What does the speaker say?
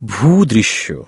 Будущего